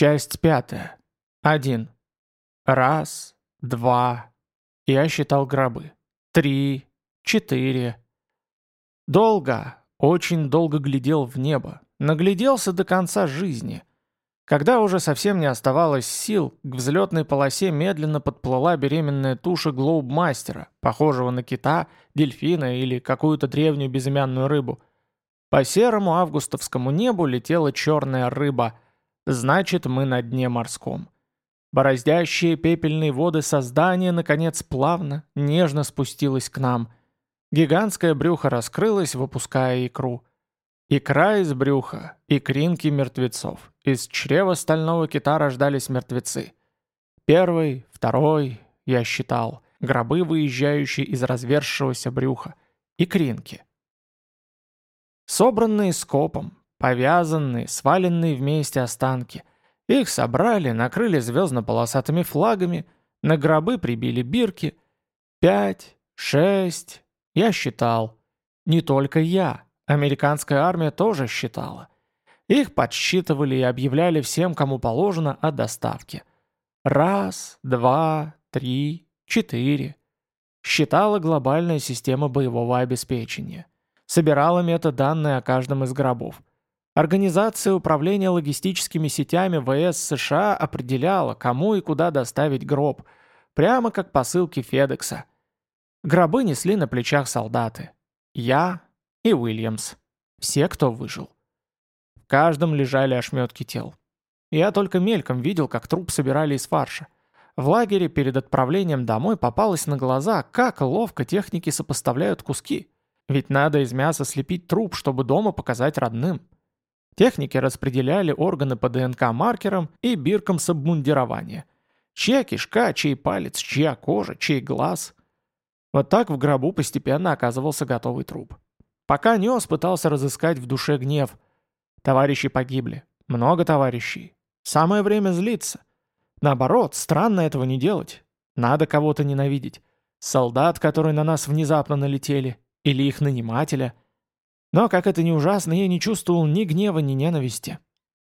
Часть пятая. Один. Раз, два. Я считал гробы. Три, четыре. Долго, очень долго глядел в небо. Нагляделся до конца жизни. Когда уже совсем не оставалось сил, к взлетной полосе медленно подплыла беременная туша глоубмастера, похожего на кита, дельфина или какую-то древнюю безымянную рыбу. По серому августовскому небу летела черная рыба. Значит, мы на дне морском. Бороздящие пепельные воды создания, наконец, плавно, нежно спустилось к нам. Гигантское брюхо раскрылось, выпуская икру. Икра из брюха, икринки мертвецов. Из чрева стального кита рождались мертвецы. Первый, второй, я считал, гробы, выезжающие из разверзшегося брюха. Икринки. Собранные скопом, повязанные, сваленные вместе останки. Их собрали, накрыли звездно-полосатыми флагами, на гробы прибили бирки. Пять, шесть, я считал. Не только я. Американская армия тоже считала. Их подсчитывали и объявляли всем, кому положено, о доставке. Раз, два, три, четыре. Считала глобальная система боевого обеспечения. Собирала метаданные о каждом из гробов. Организация управления логистическими сетями ВС США определяла, кому и куда доставить гроб, прямо как посылки Федекса. Гробы несли на плечах солдаты. Я, и Уильямс. Все, кто выжил. В каждом лежали ошметки тел. Я только мельком видел, как труп собирали из фарша. В лагере перед отправлением домой попалось на глаза, как ловко техники сопоставляют куски. Ведь надо из мяса слепить труп, чтобы дома показать родным. Техники распределяли органы по ДНК-маркерам и биркам с обмундирования. Чья кишка, чей палец, чья кожа, чей глаз. Вот так в гробу постепенно оказывался готовый труп. Пока нес, пытался разыскать в душе гнев. Товарищи погибли. Много товарищей. Самое время злиться. Наоборот, странно этого не делать. Надо кого-то ненавидеть. Солдат, которые на нас внезапно налетели. Или их нанимателя. Но, как это ни ужасно, я не чувствовал ни гнева, ни ненависти.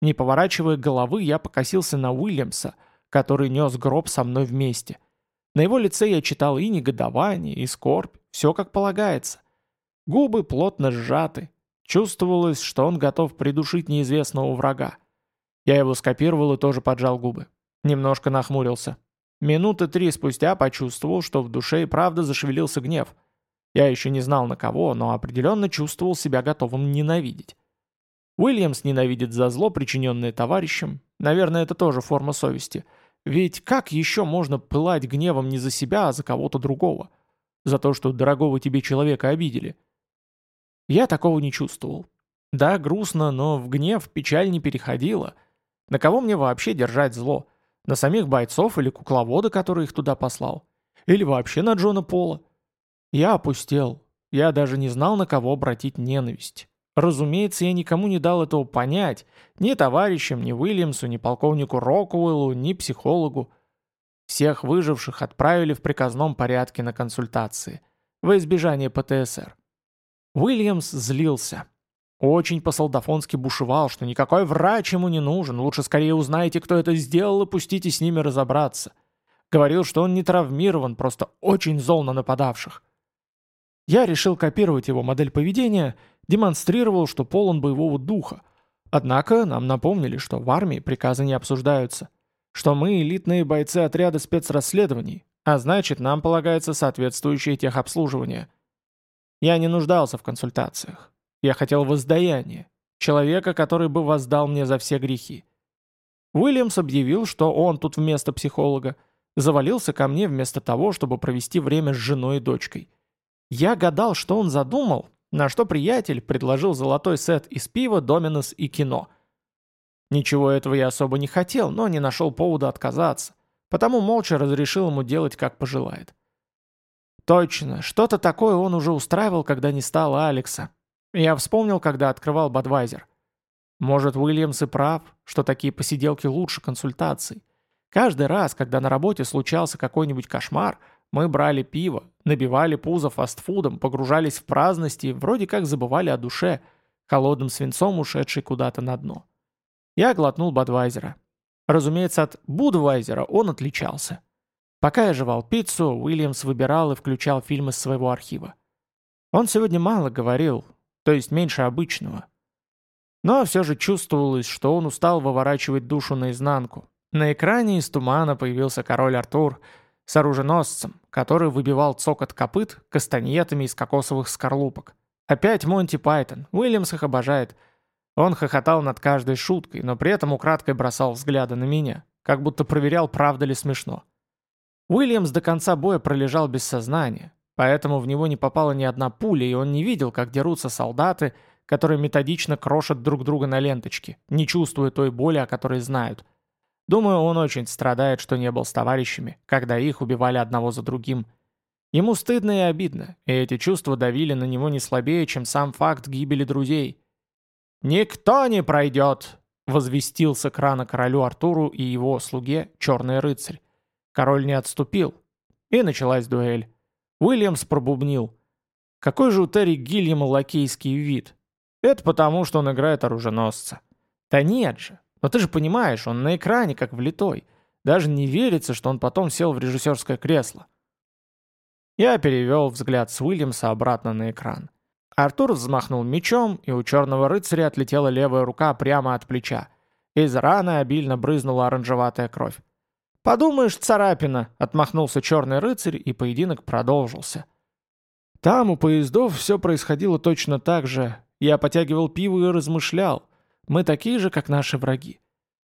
Не поворачивая головы, я покосился на Уильямса, который нес гроб со мной вместе. На его лице я читал и негодование, и скорбь, все как полагается. Губы плотно сжаты. Чувствовалось, что он готов придушить неизвестного врага. Я его скопировал и тоже поджал губы. Немножко нахмурился. Минуты три спустя почувствовал, что в душе и правда зашевелился гнев. Я еще не знал на кого, но определенно чувствовал себя готовым ненавидеть. Уильямс ненавидит за зло, причиненное товарищем. Наверное, это тоже форма совести. Ведь как еще можно пылать гневом не за себя, а за кого-то другого? За то, что дорогого тебе человека обидели. Я такого не чувствовал. Да, грустно, но в гнев печаль не переходила. На кого мне вообще держать зло? На самих бойцов или кукловода, который их туда послал? Или вообще на Джона Пола? Я опустел. Я даже не знал, на кого обратить ненависть. Разумеется, я никому не дал этого понять. Ни товарищам, ни Уильямсу, ни полковнику Рокуэллу, ни психологу. Всех выживших отправили в приказном порядке на консультации. Во избежание ПТСР. Уильямс злился. Очень по-солдафонски бушевал, что никакой врач ему не нужен, лучше скорее узнаете, кто это сделал, и пустите с ними разобраться. Говорил, что он не травмирован, просто очень зол на нападавших. Я решил копировать его модель поведения, демонстрировал, что полон боевого духа. Однако нам напомнили, что в армии приказы не обсуждаются, что мы элитные бойцы отряда спецрасследований, а значит, нам полагается соответствующее техобслуживание – я не нуждался в консультациях. Я хотел воздаяния. Человека, который бы воздал мне за все грехи. Уильямс объявил, что он тут вместо психолога, завалился ко мне вместо того, чтобы провести время с женой и дочкой. Я гадал, что он задумал, на что приятель предложил золотой сет из пива, доминос и кино. Ничего этого я особо не хотел, но не нашел повода отказаться, потому молча разрешил ему делать, как пожелает. Точно, что-то такое он уже устраивал, когда не стало Алекса. Я вспомнил, когда открывал Бадвайзер. Может, Уильямс и прав, что такие посиделки лучше консультаций. Каждый раз, когда на работе случался какой-нибудь кошмар, мы брали пиво, набивали пузо фастфудом, погружались в праздности и вроде как забывали о душе, холодным свинцом ушедшей куда-то на дно. Я глотнул Бадвайзера. Разумеется, от Будвайзера он отличался. Пока я жевал пиццу, Уильямс выбирал и включал фильмы своего архива. Он сегодня мало говорил, то есть меньше обычного. Но все же чувствовалось, что он устал выворачивать душу наизнанку. На экране из тумана появился король Артур с оруженосцем, который выбивал цокот копыт кастаньетами из кокосовых скорлупок. Опять Монти Пайтон, Уильямс их обожает. Он хохотал над каждой шуткой, но при этом украдкой бросал взгляды на меня, как будто проверял, правда ли смешно. Уильямс до конца боя пролежал без сознания, поэтому в него не попала ни одна пуля, и он не видел, как дерутся солдаты, которые методично крошат друг друга на ленточке, не чувствуя той боли, о которой знают. Думаю, он очень страдает, что не был с товарищами, когда их убивали одного за другим. Ему стыдно и обидно, и эти чувства давили на него не слабее, чем сам факт гибели друзей. «Никто не пройдет!» — возвестил с экрана королю Артуру и его слуге Черный Рыцарь. Король не отступил. И началась дуэль. Уильямс пробубнил. Какой же у Терри Гильяма лакейский вид? Это потому, что он играет оруженосца. Да нет же. Но ты же понимаешь, он на экране как влитой. Даже не верится, что он потом сел в режиссерское кресло. Я перевел взгляд с Уильямса обратно на экран. Артур взмахнул мечом, и у черного рыцаря отлетела левая рука прямо от плеча. Из раны обильно брызнула оранжеватая кровь. «Подумаешь, царапина!» — отмахнулся черный рыцарь, и поединок продолжился. Там у поездов все происходило точно так же. Я потягивал пиво и размышлял. Мы такие же, как наши враги.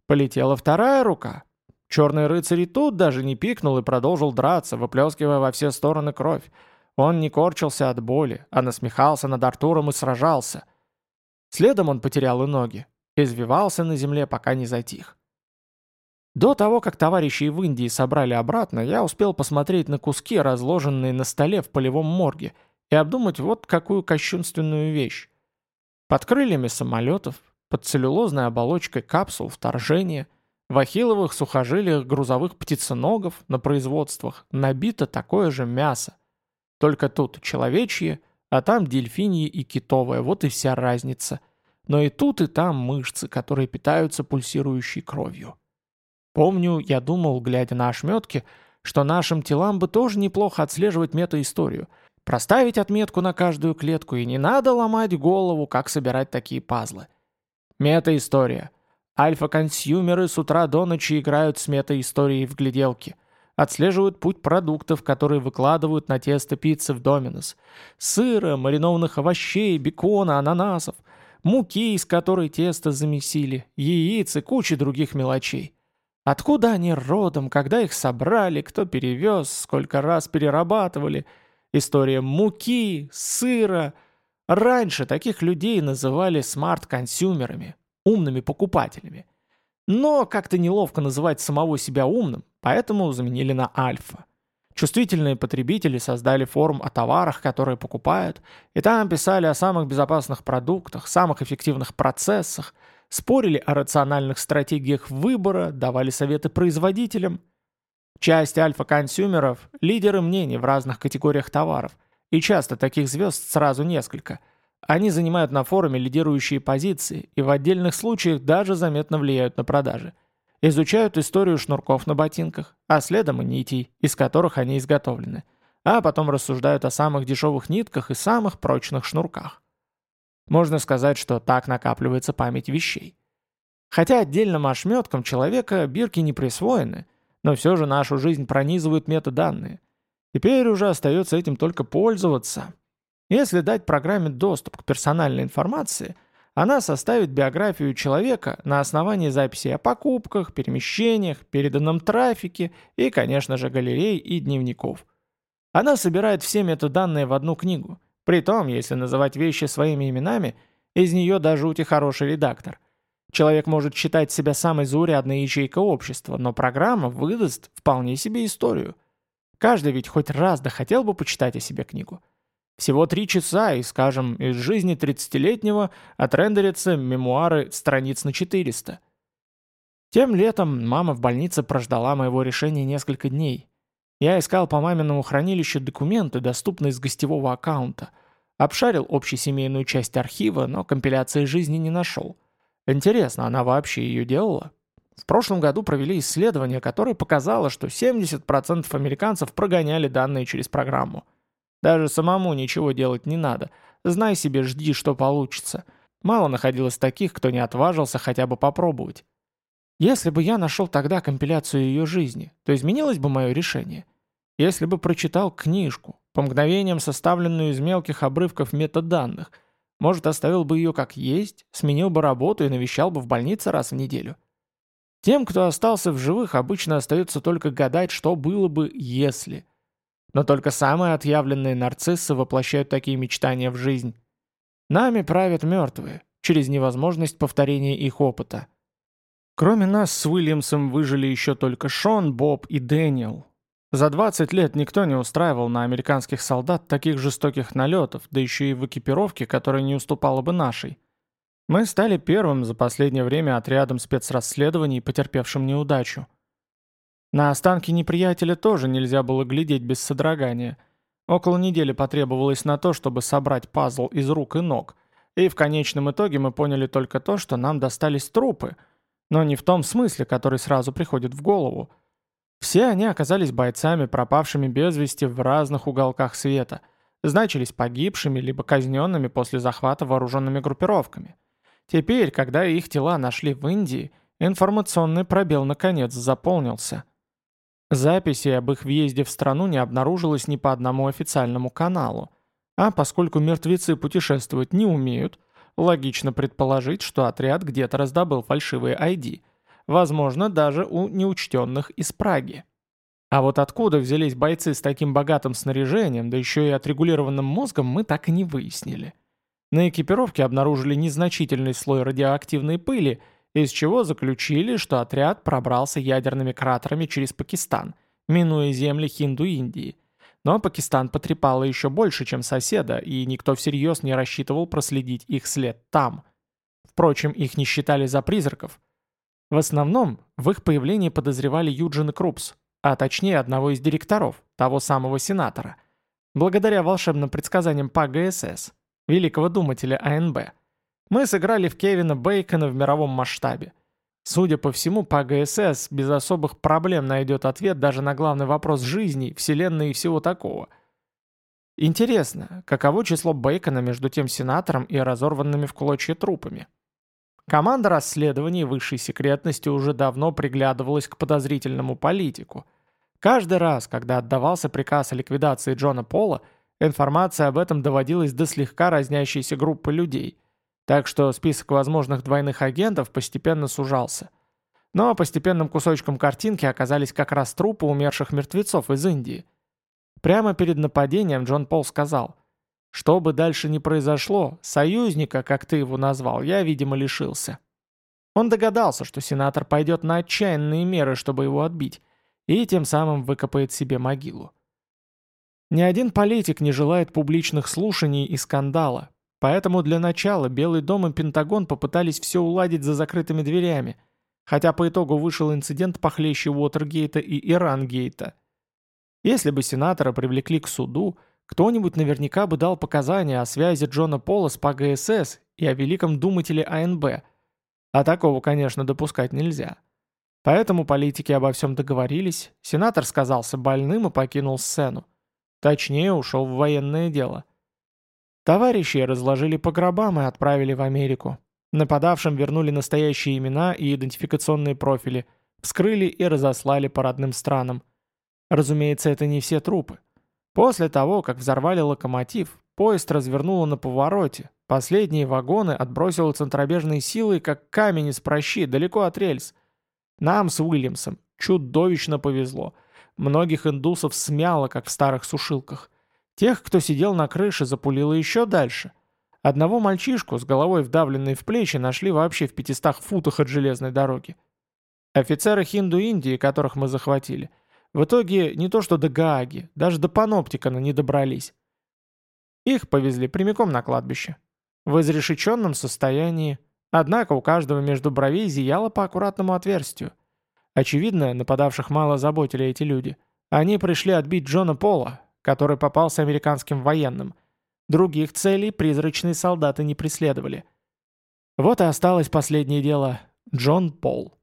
Полетела вторая рука. Черный рыцарь и тут даже не пикнул и продолжил драться, выплескивая во все стороны кровь. Он не корчился от боли, а насмехался над Артуром и сражался. Следом он потерял и ноги. Извивался на земле, пока не затих. До того, как товарищи в Индии собрали обратно, я успел посмотреть на куски, разложенные на столе в полевом морге, и обдумать вот какую кощунственную вещь. Под крыльями самолетов, под целлюлозной оболочкой капсул вторжения, в ахилловых сухожилиях грузовых птиценогов на производствах набито такое же мясо. Только тут человечье, а там дельфинье и китовое, вот и вся разница. Но и тут, и там мышцы, которые питаются пульсирующей кровью. Помню, я думал, глядя на ошметки, что нашим телам бы тоже неплохо отслеживать метаисторию, проставить отметку на каждую клетку, и не надо ломать голову, как собирать такие пазлы. Метаистория. Альфа-консюмеры с утра до ночи играют с метаисторией в гляделки. Отслеживают путь продуктов, которые выкладывают на тесто пиццы в Доминос. Сыра, маринованных овощей, бекона, ананасов. Муки, из которой тесто замесили. Яиц и куча других мелочей. Откуда они родом, когда их собрали, кто перевез, сколько раз перерабатывали. История муки, сыра. Раньше таких людей называли smart consumer ами, умными покупателями. Но как-то неловко называть самого себя умным, поэтому заменили на альфа. Чувствительные потребители создали форум о товарах, которые покупают, и там писали о самых безопасных продуктах, самых эффективных процессах, спорили о рациональных стратегиях выбора, давали советы производителям. Часть альфа-консюмеров – лидеры мнений в разных категориях товаров, и часто таких звезд сразу несколько. Они занимают на форуме лидирующие позиции и в отдельных случаях даже заметно влияют на продажи. Изучают историю шнурков на ботинках, а следом и нитей, из которых они изготовлены, а потом рассуждают о самых дешевых нитках и самых прочных шнурках. Можно сказать, что так накапливается память вещей. Хотя отдельным ошметкам человека бирки не присвоены, но все же нашу жизнь пронизывают метаданные. Теперь уже остается этим только пользоваться. Если дать программе доступ к персональной информации, она составит биографию человека на основании записей о покупках, перемещениях, переданном трафике и, конечно же, галерей и дневников. Она собирает все метаданные в одну книгу – Притом, если называть вещи своими именами, из нее до жути хороший редактор. Человек может считать себя самой заурядной ячейкой общества, но программа выдаст вполне себе историю. Каждый ведь хоть раз да хотел бы почитать о себе книгу. Всего три часа, и, скажем, из жизни 30-летнего отрендерятся мемуары страниц на 400. Тем летом мама в больнице прождала моего решения несколько дней. Я искал по маминому хранилищу документы, доступные с гостевого аккаунта, Обшарил общесемейную часть архива, но компиляции жизни не нашел. Интересно, она вообще ее делала? В прошлом году провели исследование, которое показало, что 70% американцев прогоняли данные через программу. Даже самому ничего делать не надо. Знай себе, жди, что получится. Мало находилось таких, кто не отважился хотя бы попробовать. Если бы я нашел тогда компиляцию ее жизни, то изменилось бы мое решение. Если бы прочитал книжку, по мгновениям составленную из мелких обрывков метаданных, может, оставил бы ее как есть, сменил бы работу и навещал бы в больнице раз в неделю. Тем, кто остался в живых, обычно остается только гадать, что было бы, если. Но только самые отъявленные нарциссы воплощают такие мечтания в жизнь. Нами правят мертвые, через невозможность повторения их опыта. Кроме нас с Уильямсом выжили еще только Шон, Боб и Дэниел. За 20 лет никто не устраивал на американских солдат таких жестоких налетов, да еще и в экипировке, которая не уступала бы нашей. Мы стали первым за последнее время отрядом спецрасследований, потерпевшим неудачу. На останки неприятеля тоже нельзя было глядеть без содрогания. Около недели потребовалось на то, чтобы собрать пазл из рук и ног. И в конечном итоге мы поняли только то, что нам достались трупы, но не в том смысле, который сразу приходит в голову. Все они оказались бойцами, пропавшими без вести в разных уголках света, значились погибшими либо казненными после захвата вооруженными группировками. Теперь, когда их тела нашли в Индии, информационный пробел наконец заполнился – Записей об их въезде в страну не обнаружилось ни по одному официальному каналу. А поскольку мертвецы путешествовать не умеют, логично предположить, что отряд где-то раздобыл фальшивые ID. Возможно, даже у неучтенных из Праги. А вот откуда взялись бойцы с таким богатым снаряжением, да еще и отрегулированным мозгом, мы так и не выяснили. На экипировке обнаружили незначительный слой радиоактивной пыли – из чего заключили, что отряд пробрался ядерными кратерами через Пакистан, минуя земли Хинду-Индии. Но Пакистан потрепало еще больше, чем соседа, и никто всерьез не рассчитывал проследить их след там. Впрочем, их не считали за призраков. В основном в их появлении подозревали Юджин Крупс, а точнее одного из директоров, того самого сенатора. Благодаря волшебным предсказаниям по ГСС, великого думателя АНБ – мы сыграли в Кевина Бейкона в мировом масштабе. Судя по всему, по ГСС без особых проблем найдет ответ даже на главный вопрос жизни, вселенной и всего такого. Интересно, каково число Бейкона между тем сенатором и разорванными в клочья трупами? Команда расследований высшей секретности уже давно приглядывалась к подозрительному политику. Каждый раз, когда отдавался приказ о ликвидации Джона Пола, информация об этом доводилась до слегка разнящейся группы людей – так что список возможных двойных агентов постепенно сужался. Но постепенным кусочком картинки оказались как раз трупы умерших мертвецов из Индии. Прямо перед нападением Джон Пол сказал, «Что бы дальше ни произошло, союзника, как ты его назвал, я, видимо, лишился». Он догадался, что сенатор пойдет на отчаянные меры, чтобы его отбить, и тем самым выкопает себе могилу. Ни один политик не желает публичных слушаний и скандала, Поэтому для начала Белый дом и Пентагон попытались все уладить за закрытыми дверями, хотя по итогу вышел инцидент похлеще Уотергейта и Ирангейта. Если бы сенатора привлекли к суду, кто-нибудь наверняка бы дал показания о связи Джона Пола с ПГСС и о великом думателе АНБ. А такого, конечно, допускать нельзя. Поэтому политики обо всем договорились, сенатор сказался больным и покинул сцену. Точнее, ушел в военное дело. Товарищи разложили по гробам и отправили в Америку. Нападавшим вернули настоящие имена и идентификационные профили, вскрыли и разослали по родным странам. Разумеется, это не все трупы. После того, как взорвали локомотив, поезд развернуло на повороте, последние вагоны отбросило центробежной силой, как камень из прощи, далеко от рельс. Нам с Уильямсом чудовищно повезло. Многих индусов смяло, как в старых сушилках. Тех, кто сидел на крыше, запулило еще дальше. Одного мальчишку с головой вдавленной в плечи нашли вообще в 500 футах от железной дороги. Офицеры Хинду-Индии, которых мы захватили, в итоге не то что до Гааги, даже до Паноптикана не добрались. Их повезли прямиком на кладбище. В изрешеченном состоянии, однако у каждого между бровей зияло по аккуратному отверстию. Очевидно, нападавших мало заботили эти люди. Они пришли отбить Джона Пола, который попался американским военным. Других целей призрачные солдаты не преследовали. Вот и осталось последнее дело – Джон Пол.